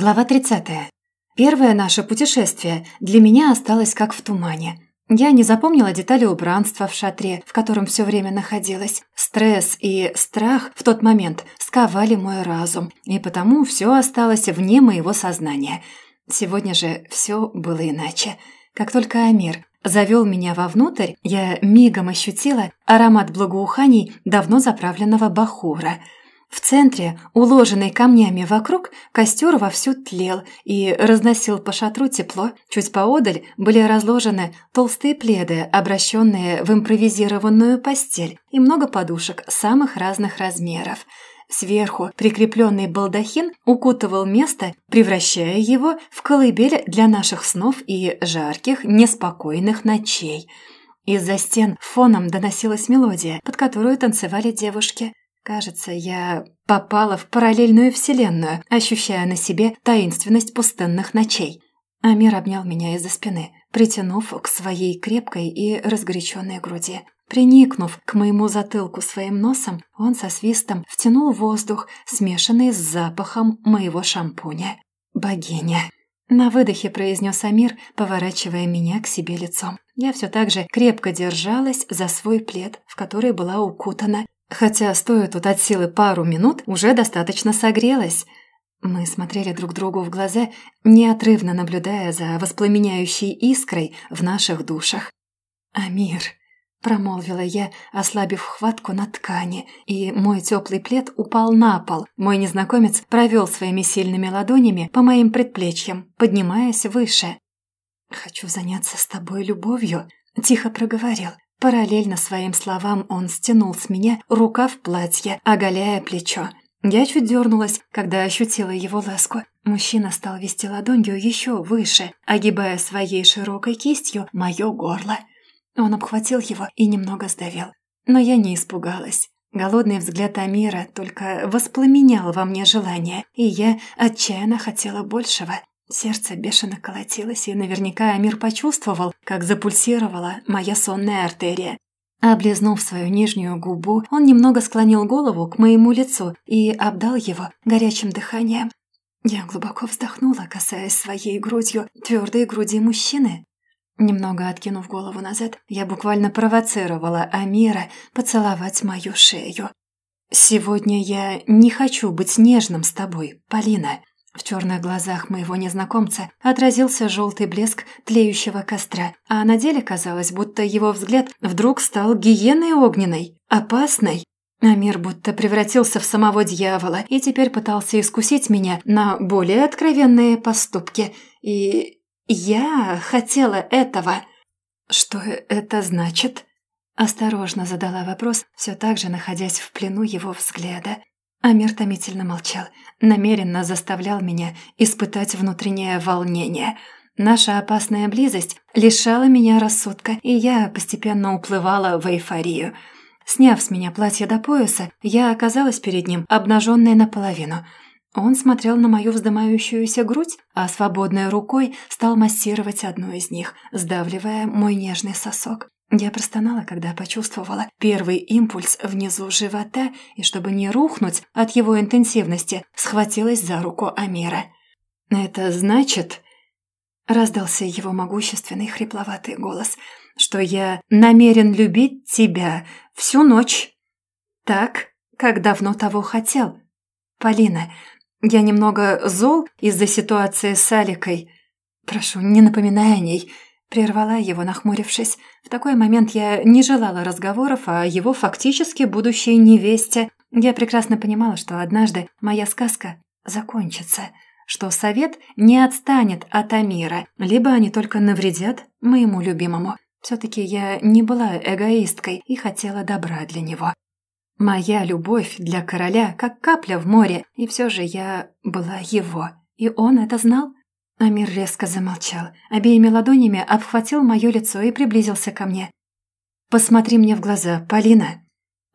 Глава 30. Первое наше путешествие для меня осталось как в тумане. Я не запомнила детали убранства в шатре, в котором все время находилась. Стресс и страх в тот момент сковали мой разум, и потому все осталось вне моего сознания. Сегодня же все было иначе. Как только Амир завел меня вовнутрь, я мигом ощутила аромат благоуханий давно заправленного бахура – в центре, уложенный камнями вокруг, костер вовсю тлел и разносил по шатру тепло. Чуть поодаль были разложены толстые пледы, обращенные в импровизированную постель, и много подушек самых разных размеров. Сверху прикрепленный балдахин укутывал место, превращая его в колыбель для наших снов и жарких, неспокойных ночей. Из-за стен фоном доносилась мелодия, под которую танцевали девушки. Кажется, я попала в параллельную вселенную, ощущая на себе таинственность пустынных ночей. Амир обнял меня из-за спины, притянув к своей крепкой и разгоряченной груди. Приникнув к моему затылку своим носом, он со свистом втянул воздух, смешанный с запахом моего шампуня. «Богиня!» На выдохе произнес Амир, поворачивая меня к себе лицом. Я все так же крепко держалась за свой плед, в который была укутана, Хотя, стоя тут от силы пару минут, уже достаточно согрелась. Мы смотрели друг другу в глаза, неотрывно наблюдая за воспламеняющей искрой в наших душах. «Амир», — промолвила я, ослабив хватку на ткани, и мой теплый плед упал на пол. Мой незнакомец провел своими сильными ладонями по моим предплечьям, поднимаясь выше. «Хочу заняться с тобой любовью», — тихо проговорил. Параллельно своим словам он стянул с меня рукав платья, оголяя плечо. Я чуть дернулась, когда ощутила его ласку. Мужчина стал вести ладонью еще выше, огибая своей широкой кистью мое горло. Он обхватил его и немного сдавил. Но я не испугалась. Голодный взгляд Амира только воспламенял во мне желание, и я отчаянно хотела большего. Сердце бешено колотилось, и наверняка Амир почувствовал, как запульсировала моя сонная артерия. Облизнув свою нижнюю губу, он немного склонил голову к моему лицу и обдал его горячим дыханием. Я глубоко вздохнула, касаясь своей грудью твердой груди мужчины. Немного откинув голову назад, я буквально провоцировала Амира поцеловать мою шею. «Сегодня я не хочу быть нежным с тобой, Полина», в черных глазах моего незнакомца отразился желтый блеск тлеющего костра, а на деле казалось, будто его взгляд вдруг стал гиеной огненной, опасной. А мир будто превратился в самого дьявола и теперь пытался искусить меня на более откровенные поступки. И я хотела этого. Что это значит? Осторожно задала вопрос, все так же находясь в плену его взгляда. Амир томительно молчал, намеренно заставлял меня испытать внутреннее волнение. Наша опасная близость лишала меня рассудка, и я постепенно уплывала в эйфорию. Сняв с меня платье до пояса, я оказалась перед ним, обнаженная наполовину. Он смотрел на мою вздымающуюся грудь, а свободной рукой стал массировать одну из них, сдавливая мой нежный сосок. Я простонала, когда почувствовала первый импульс внизу живота, и чтобы не рухнуть от его интенсивности, схватилась за руку Амира. «Это значит...» — раздался его могущественный хрипловатый голос, «что я намерен любить тебя всю ночь. Так, как давно того хотел. Полина, я немного зол из-за ситуации с Аликой. Прошу, не напоминай о ней». Прервала его, нахмурившись. В такой момент я не желала разговоров о его фактически будущей невесте. Я прекрасно понимала, что однажды моя сказка закончится, что совет не отстанет от Амира, либо они только навредят моему любимому. Все-таки я не была эгоисткой и хотела добра для него. Моя любовь для короля как капля в море, и все же я была его. И он это знал? Амир резко замолчал, обеими ладонями обхватил мое лицо и приблизился ко мне. «Посмотри мне в глаза, Полина!»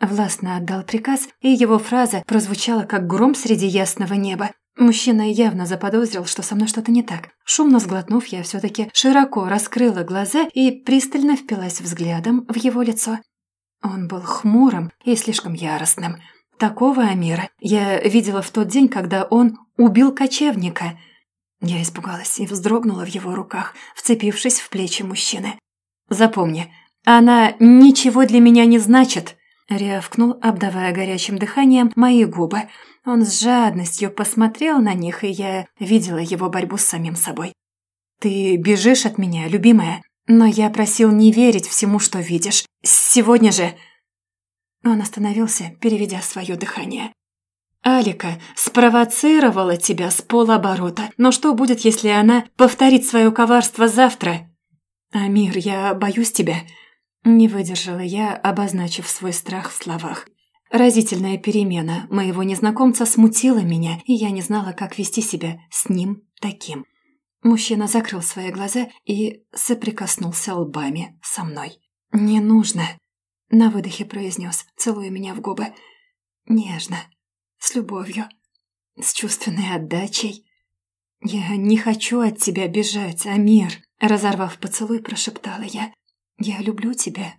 Властно отдал приказ, и его фраза прозвучала, как гром среди ясного неба. Мужчина явно заподозрил, что со мной что-то не так. Шумно сглотнув, я все-таки широко раскрыла глаза и пристально впилась взглядом в его лицо. Он был хмурым и слишком яростным. Такого Амира я видела в тот день, когда он убил кочевника – Я испугалась и вздрогнула в его руках, вцепившись в плечи мужчины. «Запомни, она ничего для меня не значит!» Рявкнул, обдавая горячим дыханием мои губы. Он с жадностью посмотрел на них, и я видела его борьбу с самим собой. «Ты бежишь от меня, любимая, но я просил не верить всему, что видишь. Сегодня же...» Он остановился, переведя свое дыхание. «Алика спровоцировала тебя с полоборота, но что будет, если она повторит свое коварство завтра?» «Амир, я боюсь тебя», не выдержала я, обозначив свой страх в словах. Разительная перемена моего незнакомца смутила меня, и я не знала, как вести себя с ним таким. Мужчина закрыл свои глаза и соприкоснулся лбами со мной. «Не нужно», — на выдохе произнес, целуя меня в губы. «Нежно, с любовью, с чувственной отдачей. Я не хочу от тебя бежать, Амир», — разорвав поцелуй, прошептала я. «Я люблю тебя.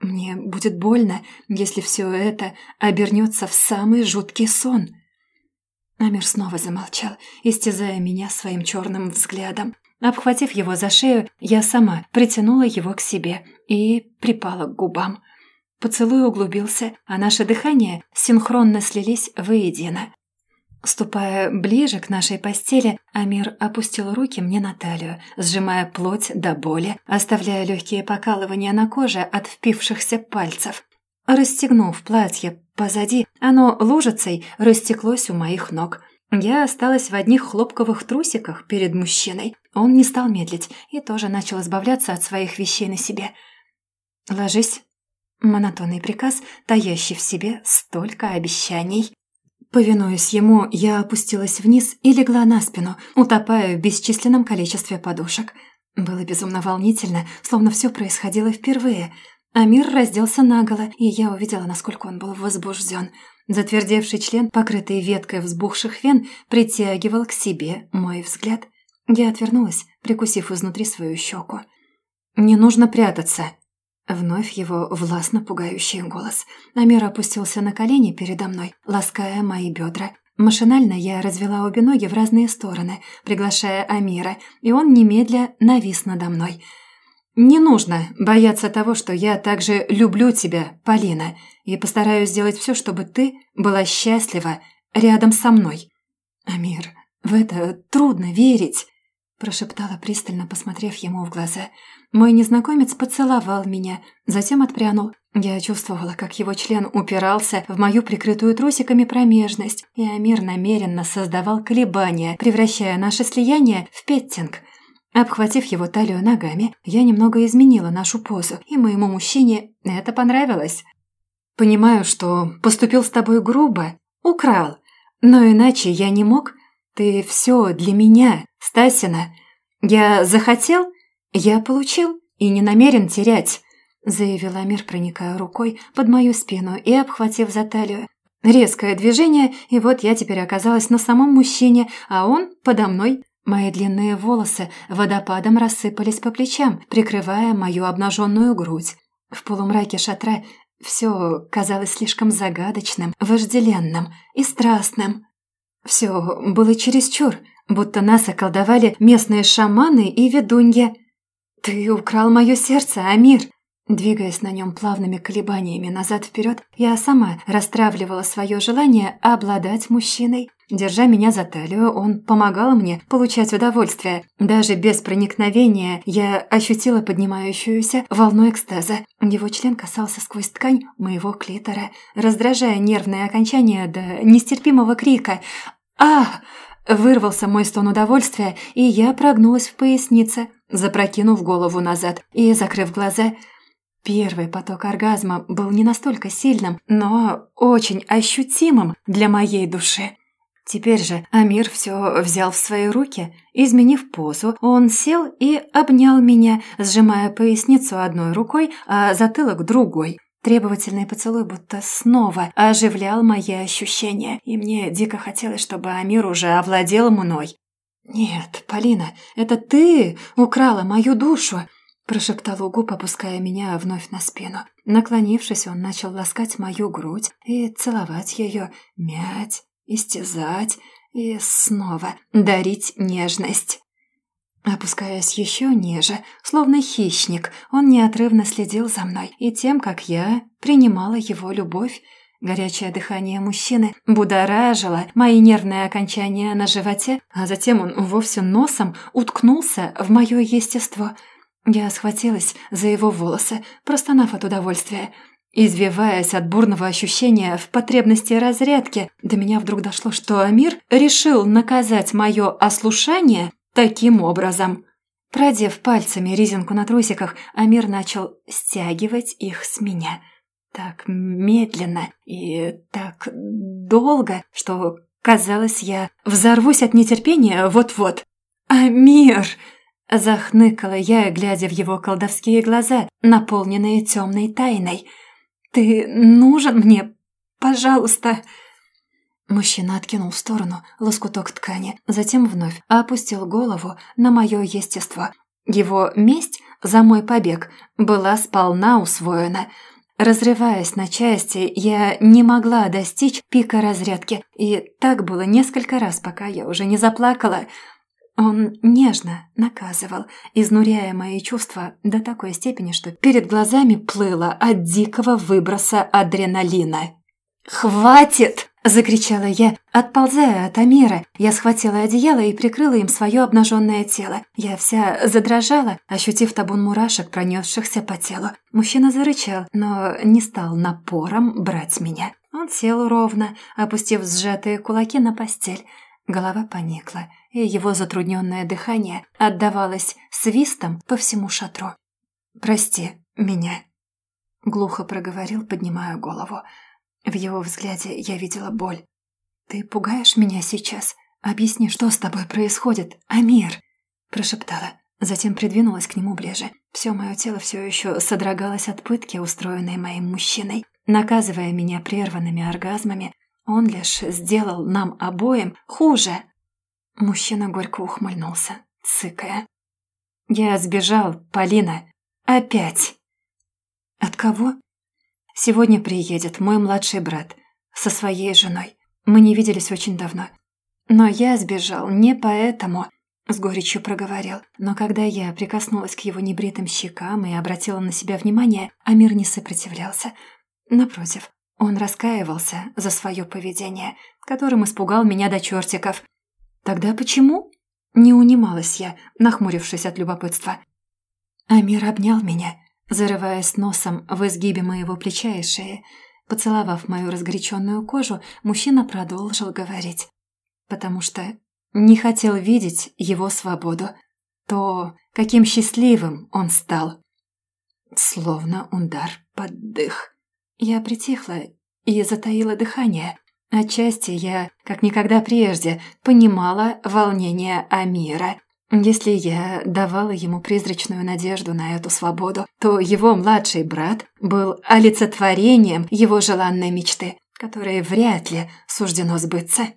Мне будет больно, если все это обернется в самый жуткий сон». Амир снова замолчал, истязая меня своим черным взглядом. Обхватив его за шею, я сама притянула его к себе и припала к губам. Поцелуй углубился, а наше дыхание синхронно слились воедино. Ступая ближе к нашей постели, Амир опустил руки мне на талию, сжимая плоть до боли, оставляя легкие покалывания на коже от впившихся пальцев. Расстегнув платье позади, оно лужицей растеклось у моих ног. Я осталась в одних хлопковых трусиках перед мужчиной. Он не стал медлить и тоже начал избавляться от своих вещей на себе. «Ложись». Монотонный приказ, таящий в себе столько обещаний. Повинуясь ему, я опустилась вниз и легла на спину, утопая в бесчисленном количестве подушек. Было безумно волнительно, словно все происходило впервые. Амир разделся наголо, и я увидела, насколько он был возбужден. Затвердевший член, покрытый веткой взбухших вен, притягивал к себе мой взгляд. Я отвернулась, прикусив изнутри свою щеку. «Не нужно прятаться», Вновь его властно пугающий голос. Амир опустился на колени передо мной, лаская мои бедра. Машинально я развела обе ноги в разные стороны, приглашая Амира, и он немедля навис надо мной. «Не нужно бояться того, что я также люблю тебя, Полина, и постараюсь сделать все, чтобы ты была счастлива рядом со мной». «Амир, в это трудно верить», – прошептала пристально, посмотрев ему в глаза – мой незнакомец поцеловал меня, затем отпрянул. Я чувствовала, как его член упирался в мою прикрытую трусиками промежность, и Амир намеренно создавал колебания, превращая наше слияние в петтинг. Обхватив его талию ногами, я немного изменила нашу позу, и моему мужчине это понравилось. «Понимаю, что поступил с тобой грубо, украл, но иначе я не мог. Ты все для меня, Стасина. Я захотел, «Я получил и не намерен терять», — заявил Амир, проникая рукой под мою спину и обхватив за талию. Резкое движение, и вот я теперь оказалась на самом мужчине, а он подо мной. Мои длинные волосы водопадом рассыпались по плечам, прикрывая мою обнаженную грудь. В полумраке шатра все казалось слишком загадочным, вожделенным и страстным. Все было чересчур, будто нас околдовали местные шаманы и ведунья. «Ты украл мое сердце, Амир!» Двигаясь на нем плавными колебаниями назад-вперед, я сама расстравливала свое желание обладать мужчиной. Держа меня за талию, он помогал мне получать удовольствие. Даже без проникновения я ощутила поднимающуюся волну экстаза. Его член касался сквозь ткань моего клитора, раздражая нервные окончания до нестерпимого крика. «Ах!» Вырвался мой стон удовольствия, и я прогнулась в пояснице, запрокинув голову назад и закрыв глаза. Первый поток оргазма был не настолько сильным, но очень ощутимым для моей души. Теперь же Амир все взял в свои руки. Изменив позу, он сел и обнял меня, сжимая поясницу одной рукой, а затылок другой. Требовательный поцелуй будто снова оживлял мои ощущения, и мне дико хотелось, чтобы Амир уже овладел мной. «Нет, Полина, это ты украла мою душу!» прошептал Угуб, опуская меня вновь на спину. Наклонившись, он начал ласкать мою грудь и целовать ее, мять, истязать. и снова дарить нежность. Опускаясь еще ниже, словно хищник, он неотрывно следил за мной и тем, как я принимала его любовь. Горячее дыхание мужчины будоражило мои нервные окончания на животе, а затем он вовсе носом уткнулся в мое естество. Я схватилась за его волосы, простонав от удовольствия. Извиваясь от бурного ощущения в потребности разрядки, до меня вдруг дошло, что Амир решил наказать мое ослушание таким образом. Продев пальцами резинку на трусиках, Амир начал стягивать их с меня. Так медленно и так долго, что, казалось, я взорвусь от нетерпения вот-вот. «Амир!» – захныкала я, глядя в его колдовские глаза, наполненные темной тайной. «Ты нужен мне? Пожалуйста!» Мужчина откинул в сторону лоскуток ткани, затем вновь опустил голову на мое естество. Его месть за мой побег была сполна усвоена. Разрываясь на части, я не могла достичь пика разрядки, и так было несколько раз, пока я уже не заплакала. Он нежно наказывал, изнуряя мои чувства до такой степени, что перед глазами плыло от дикого выброса адреналина. «Хватит!» – закричала я, отползая от Амира. Я схватила одеяло и прикрыла им свое обнаженное тело. Я вся задрожала, ощутив табун мурашек, пронесшихся по телу. Мужчина зарычал, но не стал напором брать меня. Он сел ровно, опустив сжатые кулаки на постель. Голова поникла, и его затрудненное дыхание отдавалось свистом по всему шатру. «Прости меня», — глухо проговорил, поднимая голову. В его взгляде я видела боль. «Ты пугаешь меня сейчас? Объясни, что с тобой происходит, Амир?» Прошептала, затем придвинулась к нему ближе. Все мое тело все еще содрогалось от пытки, устроенной моим мужчиной. Наказывая меня прерванными оргазмами, он лишь сделал нам обоим хуже. Мужчина горько ухмыльнулся, цыкая. «Я сбежал, Полина. Опять!» «От кого?» Сегодня приедет мой младший брат со своей женой. Мы не виделись очень давно. Но я сбежал не поэтому, с горечью проговорил. Но когда я прикоснулась к его небритым щекам и обратила на себя внимание, Амир не сопротивлялся. Напротив, он раскаивался за свое поведение, которым испугал меня до чертиков. Тогда почему? Не унималась я, нахмурившись от любопытства. Амир обнял меня, зарываясь носом в изгибе моего плеча и шеи. Поцеловав мою разгоряченную кожу, мужчина продолжил говорить. Потому что не хотел видеть его свободу. То, каким счастливым он стал. Словно удар под дых. Я притихла и затаила дыхание. Отчасти я, как никогда прежде, понимала волнение Амира – если я давала ему призрачную надежду на эту свободу, то его младший брат был олицетворением его желанной мечты, которой вряд ли суждено сбыться.